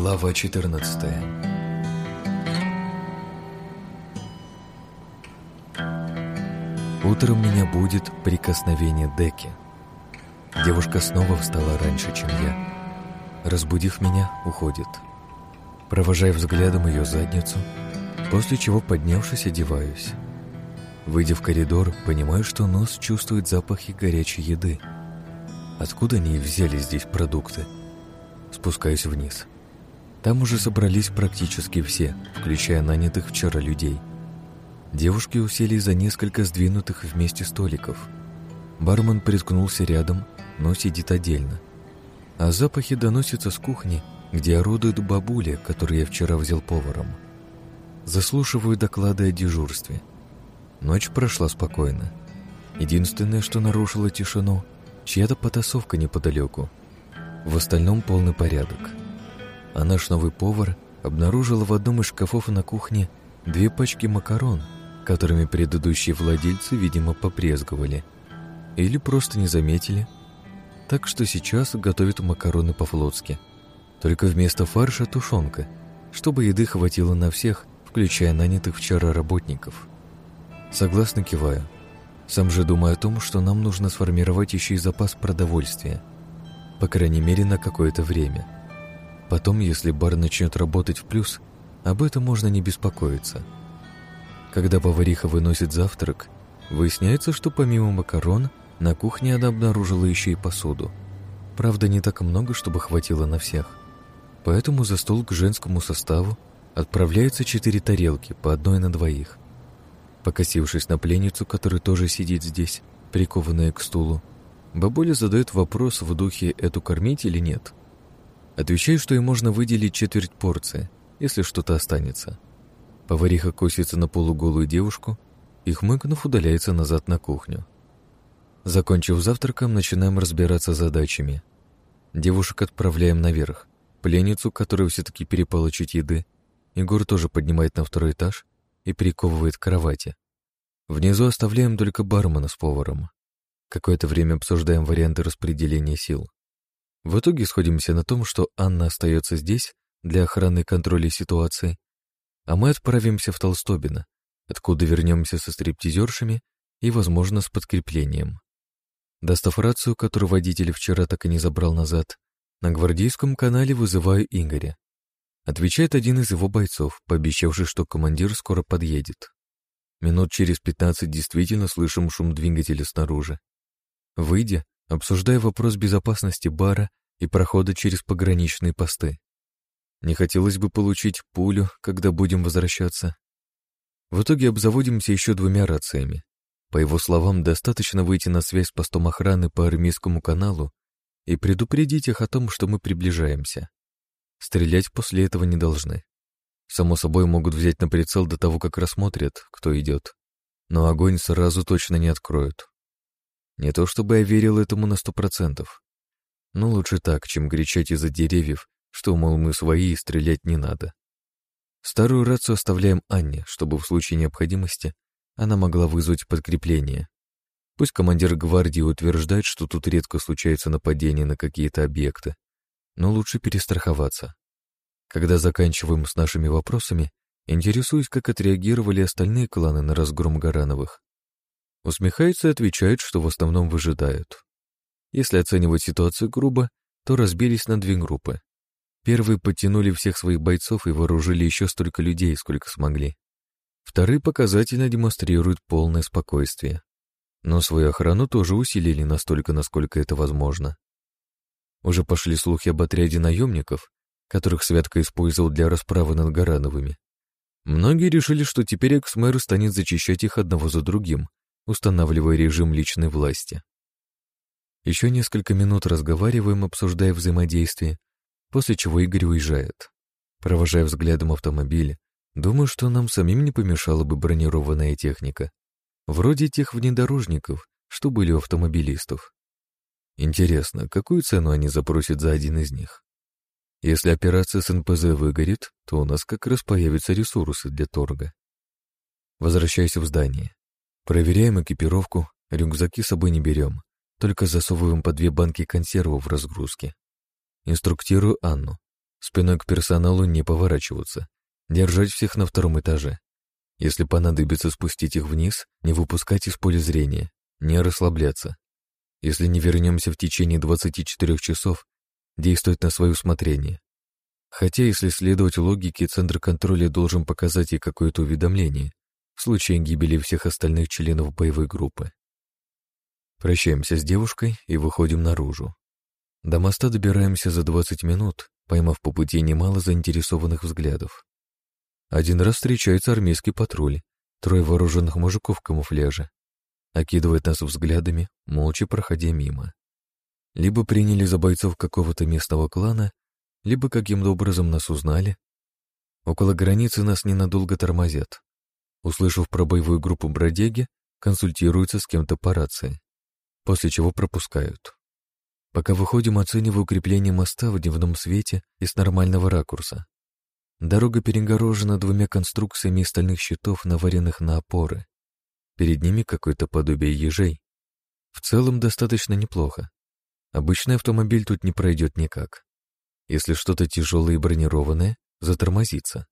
Глава 14 Утром меня будет прикосновение Деки. Девушка снова встала раньше, чем я. Разбудив меня, уходит. Провожая взглядом ее задницу, после чего, поднявшись, одеваюсь. Выйдя в коридор, понимаю, что нос чувствует запахи горячей еды. Откуда они взяли здесь продукты? Спускаюсь вниз. Там уже собрались практически все, включая нанятых вчера людей. Девушки уселись за несколько сдвинутых вместе столиков. Бармен приткнулся рядом, но сидит отдельно. А запахи доносятся с кухни, где орудует бабуля, которую я вчера взял поваром. Заслушиваю доклады о дежурстве. Ночь прошла спокойно. Единственное, что нарушило тишину, чья-то потасовка неподалеку. В остальном полный порядок а наш новый повар обнаружил в одном из шкафов на кухне две пачки макарон, которыми предыдущие владельцы, видимо, попрезговали. Или просто не заметили. Так что сейчас готовят макароны по-флотски. Только вместо фарша тушенка, чтобы еды хватило на всех, включая нанятых вчера работников. Согласно киваю. Сам же думаю о том, что нам нужно сформировать еще и запас продовольствия. По крайней мере, на какое-то время – Потом, если бар начнет работать в плюс, об этом можно не беспокоиться. Когда повариха выносит завтрак, выясняется, что помимо макарон, на кухне она обнаружила еще и посуду. Правда, не так много, чтобы хватило на всех. Поэтому за стол к женскому составу отправляются четыре тарелки, по одной на двоих. Покосившись на пленницу, которая тоже сидит здесь, прикованная к стулу, бабуля задает вопрос в духе «эту кормить или нет?». Отвечаю, что ей можно выделить четверть порции, если что-то останется. Повариха косится на полуголую девушку и, хмыкнув, удаляется назад на кухню. Закончив завтраком, начинаем разбираться с задачами. Девушек отправляем наверх. Пленницу, которая все-таки перепала чуть еды, Егор тоже поднимает на второй этаж и приковывает к кровати. Внизу оставляем только бармена с поваром. Какое-то время обсуждаем варианты распределения сил. В итоге сходимся на том, что Анна остается здесь для охраны и контроля ситуации, а мы отправимся в Толстобино, откуда вернемся со стриптизершами и, возможно, с подкреплением. Достав рацию, которую водитель вчера так и не забрал назад, на гвардейском канале вызываю Игоря. Отвечает один из его бойцов, пообещавший, что командир скоро подъедет. Минут через пятнадцать действительно слышим шум двигателя снаружи. Выйдя, обсуждая вопрос безопасности бара и прохода через пограничные посты. Не хотелось бы получить пулю, когда будем возвращаться. В итоге обзаводимся еще двумя рациями. По его словам, достаточно выйти на связь с постом охраны по армейскому каналу и предупредить их о том, что мы приближаемся. Стрелять после этого не должны. Само собой, могут взять на прицел до того, как рассмотрят, кто идет. Но огонь сразу точно не откроют. Не то чтобы я верил этому на сто процентов. Но лучше так, чем кричать из-за деревьев, что, мол, мы свои и стрелять не надо. Старую рацию оставляем Анне, чтобы в случае необходимости она могла вызвать подкрепление. Пусть командир гвардии утверждает, что тут редко случаются нападения на какие-то объекты, но лучше перестраховаться. Когда заканчиваем с нашими вопросами, интересуюсь, как отреагировали остальные кланы на разгром Гарановых. Усмехается и отвечает, что в основном выжидают. Если оценивать ситуацию грубо, то разбились на две группы. Первые подтянули всех своих бойцов и вооружили еще столько людей, сколько смогли. Вторые показательно демонстрируют полное спокойствие. Но свою охрану тоже усилили настолько, насколько это возможно. Уже пошли слухи об отряде наемников, которых Святка использовал для расправы над Гарановыми. Многие решили, что теперь экс-мэр станет зачищать их одного за другим, устанавливая режим личной власти. Еще несколько минут разговариваем, обсуждая взаимодействие, после чего Игорь уезжает. Провожая взглядом автомобиль, думаю, что нам самим не помешала бы бронированная техника. Вроде тех внедорожников, что были у автомобилистов. Интересно, какую цену они запросят за один из них? Если операция с НПЗ выгорит, то у нас как раз появятся ресурсы для торга. Возвращаюсь в здание. Проверяем экипировку, рюкзаки с собой не берем, только засовываем по две банки консервов в разгрузке. Инструктирую Анну. Спиной к персоналу не поворачиваться. Держать всех на втором этаже. Если понадобится спустить их вниз, не выпускать из поля зрения, не расслабляться. Если не вернемся в течение 24 часов, действовать на свое усмотрение. Хотя, если следовать логике, центр контроля должен показать ей какое-то уведомление в случае гибели всех остальных членов боевой группы. Прощаемся с девушкой и выходим наружу. До моста добираемся за 20 минут, поймав по пути немало заинтересованных взглядов. Один раз встречается армейский патруль, трое вооруженных мужиков в камуфляже. Окидывает нас взглядами, молча проходя мимо. Либо приняли за бойцов какого-то местного клана, либо каким-то образом нас узнали. Около границы нас ненадолго тормозят. Услышав про боевую группу бродяги, консультируются с кем-то по рации, после чего пропускают. Пока выходим, оцениваю укрепление моста в дневном свете и с нормального ракурса. Дорога перегорожена двумя конструкциями из стальных щитов, наваренных на опоры. Перед ними какое-то подобие ежей. В целом достаточно неплохо. Обычный автомобиль тут не пройдет никак. Если что-то тяжелое и бронированное, затормозится.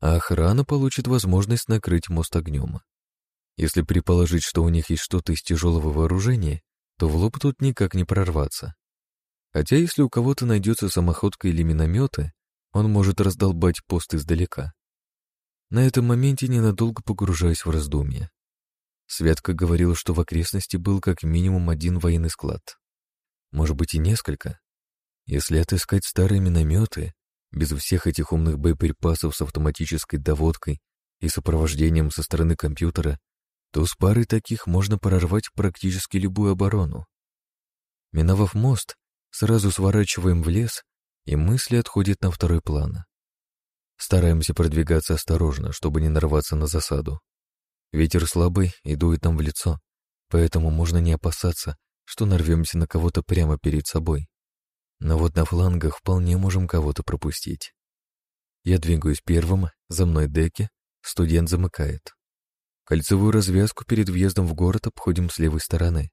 А охрана получит возможность накрыть мост огнем. Если предположить, что у них есть что-то из тяжелого вооружения, то в лоб тут никак не прорваться. Хотя если у кого-то найдется самоходка или минометы, он может раздолбать пост издалека. На этом моменте ненадолго погружаюсь в раздумья. Святка говорила, что в окрестности был как минимум один военный склад. Может быть и несколько. Если отыскать старые минометы, без всех этих умных боеприпасов с автоматической доводкой и сопровождением со стороны компьютера, то с парой таких можно прорвать практически любую оборону. Миновав мост, сразу сворачиваем в лес, и мысли отходят на второй план. Стараемся продвигаться осторожно, чтобы не нарваться на засаду. Ветер слабый и дует нам в лицо, поэтому можно не опасаться, что нарвемся на кого-то прямо перед собой. Но вот на флангах вполне можем кого-то пропустить. Я двигаюсь первым, за мной деки, студент замыкает. Кольцевую развязку перед въездом в город обходим с левой стороны.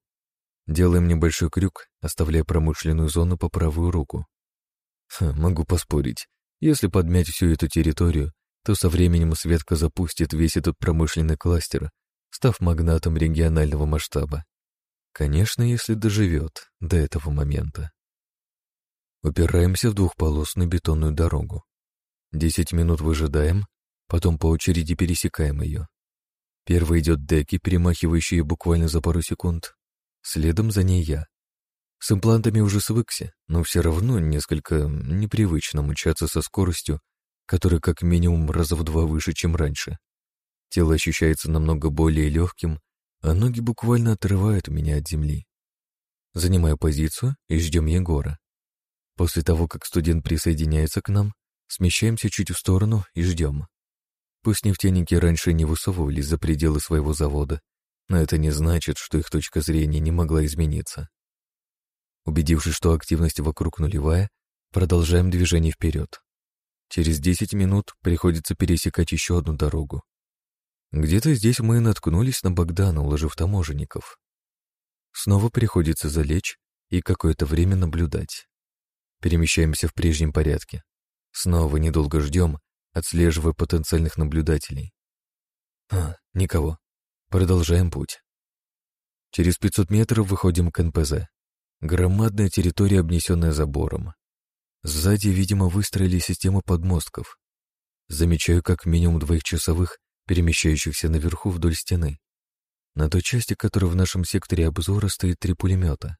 Делаем небольшой крюк, оставляя промышленную зону по правую руку. Ха, могу поспорить, если подмять всю эту территорию, то со временем Светка запустит весь этот промышленный кластер, став магнатом регионального масштаба. Конечно, если доживет до этого момента. Упираемся в двухполосную бетонную дорогу. Десять минут выжидаем, потом по очереди пересекаем ее. Первый идет Деки, перемахивающий буквально за пару секунд. Следом за ней я. С имплантами уже свыкся, но все равно несколько непривычно мучаться со скоростью, которая как минимум раза в два выше, чем раньше. Тело ощущается намного более легким, а ноги буквально отрывают меня от земли. Занимаю позицию и ждем Егора. После того, как студент присоединяется к нам, смещаемся чуть в сторону и ждем. Пусть нефтяники раньше не высовывались за пределы своего завода, но это не значит, что их точка зрения не могла измениться. Убедившись, что активность вокруг нулевая, продолжаем движение вперед. Через 10 минут приходится пересекать еще одну дорогу. Где-то здесь мы наткнулись на Богдана, уложив таможенников. Снова приходится залечь и какое-то время наблюдать. Перемещаемся в прежнем порядке. Снова недолго ждем, отслеживая потенциальных наблюдателей. А, никого. Продолжаем путь. Через 500 метров выходим к НПЗ. Громадная территория, обнесенная забором. Сзади, видимо, выстроили систему подмостков. Замечаю как минимум двоих часовых, перемещающихся наверху вдоль стены. На той части, которая в нашем секторе обзора, стоит три пулемета.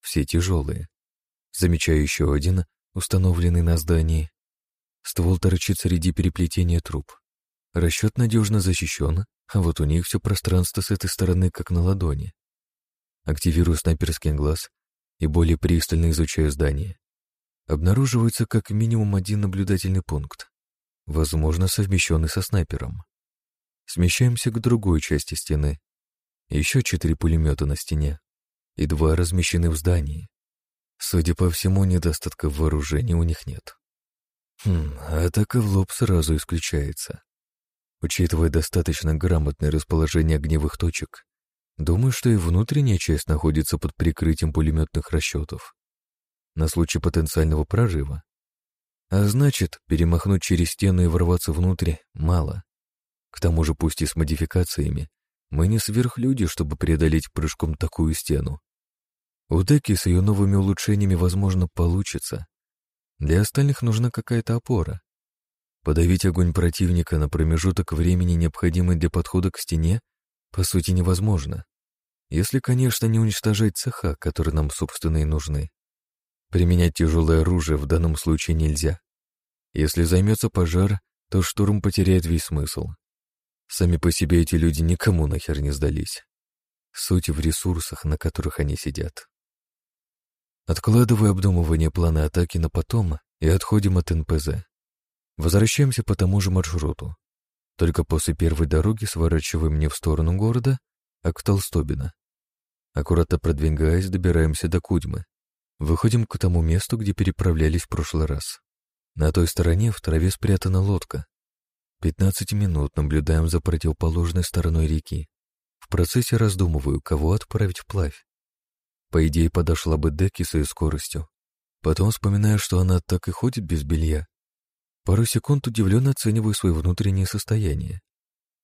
Все тяжелые. Замечаю еще один, установленный на здании. Ствол торчит среди переплетения труб. Расчет надежно защищен, а вот у них все пространство с этой стороны как на ладони. Активирую снайперский глаз и более пристально изучаю здание. Обнаруживается как минимум один наблюдательный пункт, возможно, совмещенный со снайпером. Смещаемся к другой части стены. Еще четыре пулемета на стене и два размещены в здании. Судя по всему, недостатка вооружения у них нет. Хм, атака в лоб сразу исключается. Учитывая достаточно грамотное расположение огневых точек, думаю, что и внутренняя часть находится под прикрытием пулеметных расчетов. На случай потенциального прорыва. А значит, перемахнуть через стену и ворваться внутрь мало. К тому же, пусть и с модификациями, мы не сверхлюди, чтобы преодолеть прыжком такую стену. У Деки с ее новыми улучшениями, возможно, получится. Для остальных нужна какая-то опора. Подавить огонь противника на промежуток времени, необходимый для подхода к стене, по сути невозможно. Если, конечно, не уничтожать цеха, которые нам, собственно, и нужны. Применять тяжелое оружие в данном случае нельзя. Если займется пожар, то штурм потеряет весь смысл. Сами по себе эти люди никому нахер не сдались. Суть в ресурсах, на которых они сидят. Откладывая обдумывание плана атаки на потом и отходим от НПЗ. Возвращаемся по тому же маршруту. Только после первой дороги сворачиваем не в сторону города, а к Толстобина. Аккуратно продвигаясь, добираемся до Кудьмы. Выходим к тому месту, где переправлялись в прошлый раз. На той стороне в траве спрятана лодка. 15 минут наблюдаем за противоположной стороной реки. В процессе раздумываю, кого отправить вплавь. По идее, подошла бы Деки своей скоростью. Потом вспоминаю, что она так и ходит без белья. Пару секунд удивленно оцениваю свое внутреннее состояние.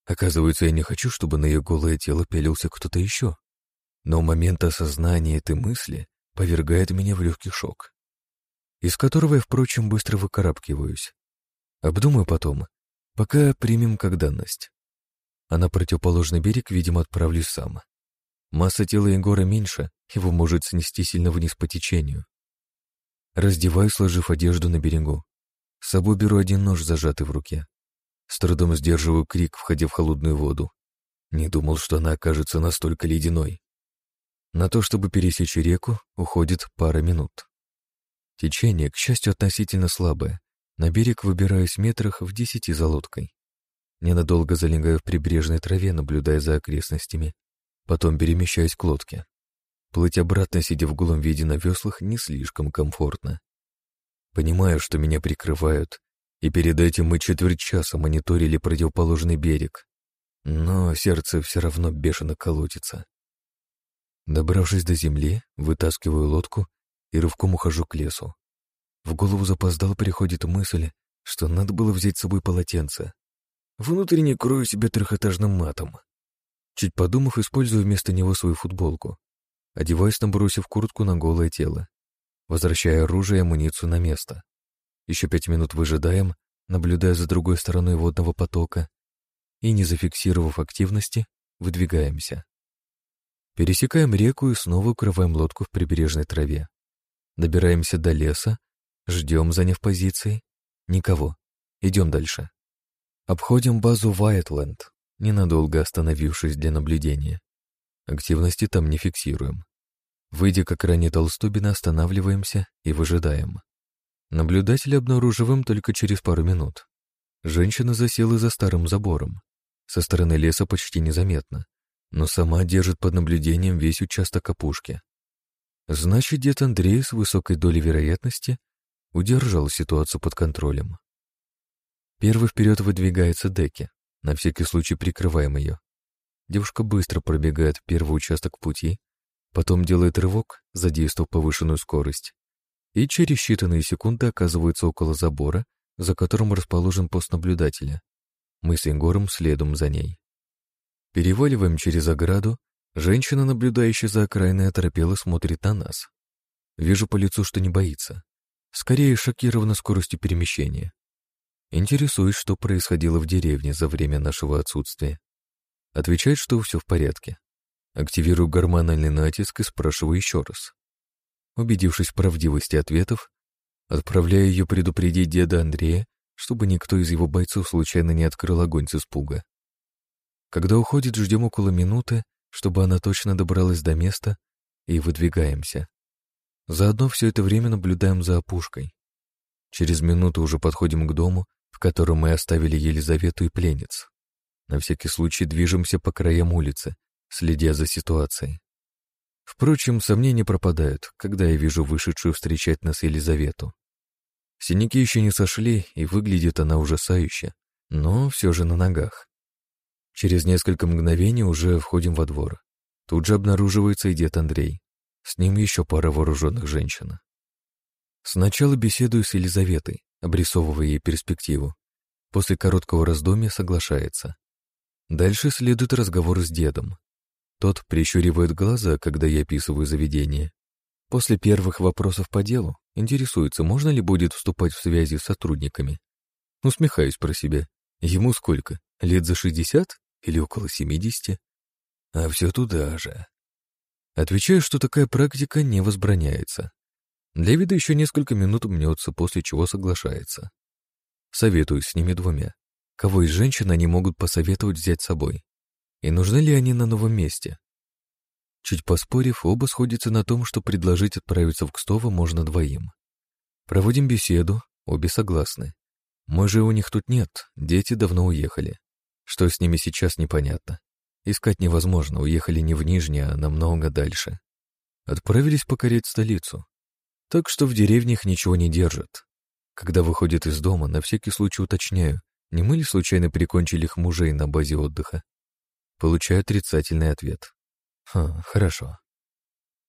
Оказывается, я не хочу, чтобы на ее голое тело пялился кто-то еще. Но момент осознания этой мысли повергает меня в легкий шок, из которого я, впрочем, быстро выкарабкиваюсь. Обдумаю потом, пока примем как данность. А на противоположный берег, видимо, отправлюсь сам. Масса тела Егора меньше, его может снести сильно вниз по течению. Раздеваюсь, сложив одежду на берегу. С собой беру один нож, зажатый в руке. С трудом сдерживаю крик, входя в холодную воду. Не думал, что она окажется настолько ледяной. На то, чтобы пересечь реку, уходит пара минут. Течение, к счастью, относительно слабое. На берег выбираюсь метрах в десяти за лодкой. Ненадолго залегаю в прибрежной траве, наблюдая за окрестностями. Потом перемещаюсь к лодке. Плыть обратно, сидя в голом виде на веслах, не слишком комфортно. Понимаю, что меня прикрывают, и перед этим мы четверть часа мониторили противоположный берег. Но сердце все равно бешено колотится. Добравшись до земли, вытаскиваю лодку и рывком ухожу к лесу. В голову запоздал приходит мысль, что надо было взять с собой полотенце. Внутренне крою себя трехэтажным матом. Чуть подумав, использую вместо него свою футболку. Одеваюсь, набросив куртку на голое тело. Возвращая оружие и амуницию на место. Еще пять минут выжидаем, наблюдая за другой стороной водного потока, и, не зафиксировав активности, выдвигаемся. Пересекаем реку и снова укрываем лодку в прибрежной траве. Добираемся до леса, ждем, заняв позиции. Никого. Идем дальше. Обходим базу Вайтленд, ненадолго остановившись для наблюдения. Активности там не фиксируем. Выйдя к экране Толстубина, останавливаемся и выжидаем. Наблюдателя обнаруживаем только через пару минут. Женщина засела за старым забором. Со стороны леса почти незаметно, но сама держит под наблюдением весь участок опушки. Значит, дед Андрей с высокой долей вероятности удержал ситуацию под контролем. Первый вперед выдвигается Деки, на всякий случай прикрываем ее. Девушка быстро пробегает первый участок пути, потом делает рывок, задействовав повышенную скорость, и через считанные секунды оказывается около забора, за которым расположен пост наблюдателя. Мы с Егором следом за ней. Переваливаем через ограду, женщина, наблюдающая за окраиной, оторопела смотрит на нас. Вижу по лицу, что не боится. Скорее шокирована скоростью перемещения. Интересуюсь, что происходило в деревне за время нашего отсутствия. Отвечает, что все в порядке. Активирую гормональный натиск и спрашиваю еще раз. Убедившись в правдивости ответов, отправляю ее предупредить деда Андрея, чтобы никто из его бойцов случайно не открыл огонь с испуга. Когда уходит, ждем около минуты, чтобы она точно добралась до места, и выдвигаемся. Заодно все это время наблюдаем за опушкой. Через минуту уже подходим к дому, в котором мы оставили Елизавету и пленниц. На всякий случай движемся по краям улицы, следя за ситуацией. Впрочем, сомнения пропадают, когда я вижу вышедшую встречать нас Елизавету. Синяки еще не сошли, и выглядит она ужасающе, но все же на ногах. Через несколько мгновений уже входим во двор. Тут же обнаруживается и дед Андрей. С ним еще пара вооруженных женщин. Сначала беседую с Елизаветой, обрисовывая ей перспективу. После короткого раздумья соглашается. Дальше следует разговор с дедом. Тот прищуривает глаза, когда я описываю заведение. После первых вопросов по делу интересуется, можно ли будет вступать в связи с сотрудниками. Усмехаюсь про себя. Ему сколько? Лет за шестьдесят или около семидесяти? А все туда же. Отвечаю, что такая практика не возбраняется. Для вида еще несколько минут мнется, после чего соглашается. Советуюсь с ними двумя. Кого из женщин они могут посоветовать взять с собой? И нужны ли они на новом месте? Чуть поспорив, оба сходятся на том, что предложить отправиться в Кстово можно двоим. Проводим беседу, обе согласны. Мы же у них тут нет, дети давно уехали. Что с ними сейчас, непонятно. Искать невозможно, уехали не в Нижнее, а намного дальше. Отправились покорять столицу. Так что в деревнях ничего не держат. Когда выходят из дома, на всякий случай уточняю, не мы ли случайно прикончили их мужей на базе отдыха. Получаю отрицательный ответ. Ха, хорошо.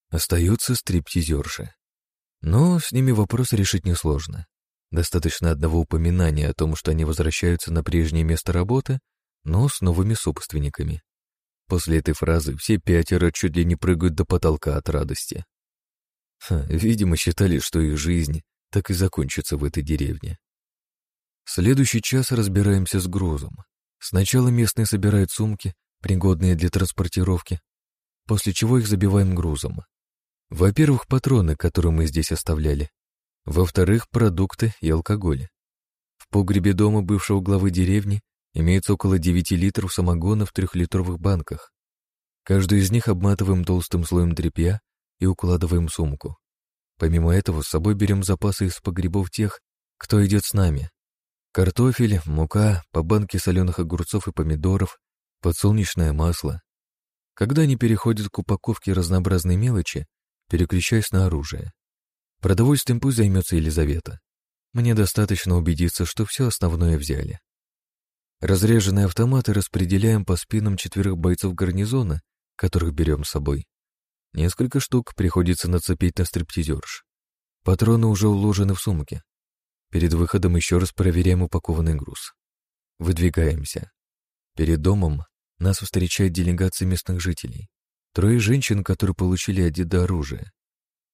Остаются стриптизерши. Но с ними вопрос решить несложно. Достаточно одного упоминания о том, что они возвращаются на прежнее место работы, но с новыми собственниками. После этой фразы все пятеро чуть ли не прыгают до потолка от радости. Видимо, считали, что их жизнь так и закончится в этой деревне. Следующий час разбираемся с грузом. Сначала местные собирают сумки, пригодные для транспортировки, после чего их забиваем грузом. Во-первых, патроны, которые мы здесь оставляли. Во-вторых, продукты и алкоголь. В погребе дома бывшего главы деревни имеется около 9 литров самогона в трехлитровых банках. Каждую из них обматываем толстым слоем тряпья и укладываем сумку. Помимо этого, с собой берем запасы из погребов тех, кто идет с нами. Картофель, мука, по банке соленых огурцов и помидоров, подсолнечное масло. Когда они переходят к упаковке разнообразной мелочи, переключаюсь на оружие. Продовольствием пусть займется Елизавета. Мне достаточно убедиться, что все основное взяли. Разреженные автоматы распределяем по спинам четверых бойцов гарнизона, которых берем с собой. Несколько штук приходится нацепить на стриптизерш. Патроны уже уложены в сумке. Перед выходом еще раз проверяем упакованный груз. Выдвигаемся. Перед домом нас встречает делегация местных жителей. Трое женщин, которые получили от деда оружие.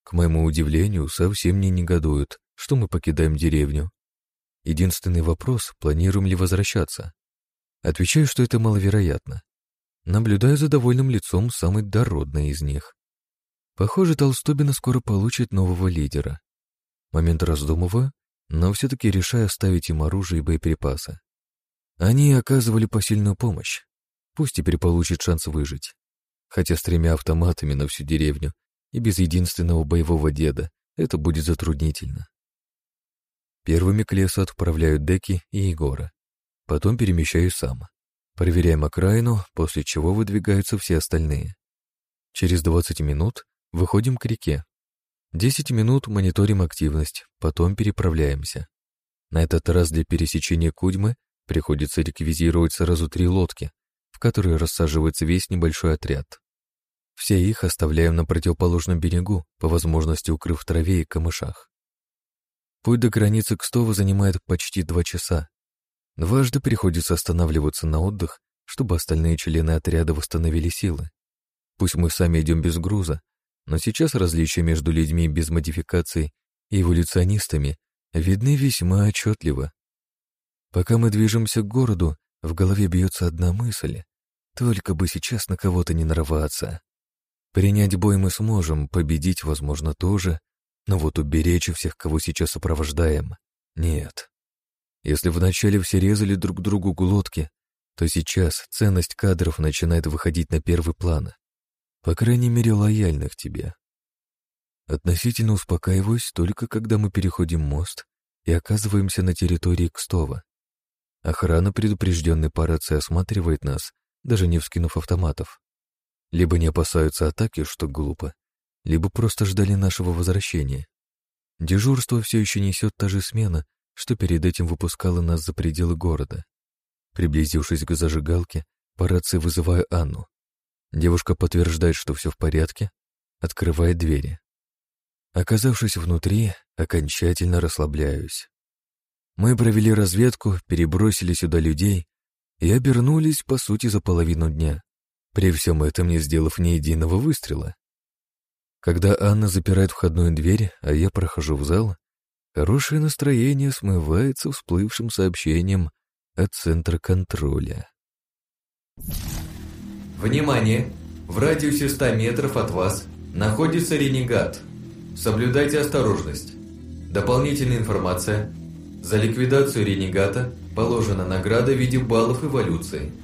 К моему удивлению, совсем не негодуют, что мы покидаем деревню. Единственный вопрос, планируем ли возвращаться. Отвечаю, что это маловероятно. Наблюдаю за довольным лицом самой дородной из них. Похоже, Толстобина скоро получит нового лидера. Момент раздумываю, но все-таки решаю оставить им оружие и боеприпасы. Они оказывали посильную помощь. Пусть теперь получит шанс выжить. Хотя с тремя автоматами на всю деревню и без единственного боевого деда это будет затруднительно. Первыми к лесу отправляют Деки и Егора. Потом перемещаюсь сам. Проверяем окраину, после чего выдвигаются все остальные. Через 20 минут Выходим к реке. Десять минут мониторим активность, потом переправляемся. На этот раз для пересечения Кудьмы приходится реквизировать сразу три лодки, в которые рассаживается весь небольшой отряд. Все их оставляем на противоположном берегу, по возможности укрыв в траве и камышах. Путь до границы Кстова занимает почти два часа. Дважды приходится останавливаться на отдых, чтобы остальные члены отряда восстановили силы. Пусть мы сами идем без груза, но сейчас различия между людьми без модификаций и эволюционистами видны весьма отчетливо. Пока мы движемся к городу, в голове бьется одна мысль. Только бы сейчас на кого-то не нарваться. Принять бой мы сможем, победить, возможно, тоже, но вот уберечь всех, кого сейчас сопровождаем, нет. Если вначале все резали друг другу глотки, то сейчас ценность кадров начинает выходить на первый план. По крайней мере, лояльных тебе. Относительно успокаиваюсь только когда мы переходим мост и оказываемся на территории Кстова. Охрана, предупрежденной по рации, осматривает нас, даже не вскинув автоматов. Либо не опасаются атаки, что глупо, либо просто ждали нашего возвращения. Дежурство все еще несет та же смена, что перед этим выпускала нас за пределы города. Приблизившись к зажигалке, по рации вызываю Анну. Девушка подтверждает, что все в порядке, открывает двери. Оказавшись внутри, окончательно расслабляюсь. Мы провели разведку, перебросили сюда людей и обернулись, по сути, за половину дня, при всем этом не сделав ни единого выстрела. Когда Анна запирает входную дверь, а я прохожу в зал, хорошее настроение смывается всплывшим сообщением от центра контроля. Внимание! В радиусе 100 метров от вас находится ренегат. Соблюдайте осторожность. Дополнительная информация. За ликвидацию ренегата положена награда в виде баллов эволюции –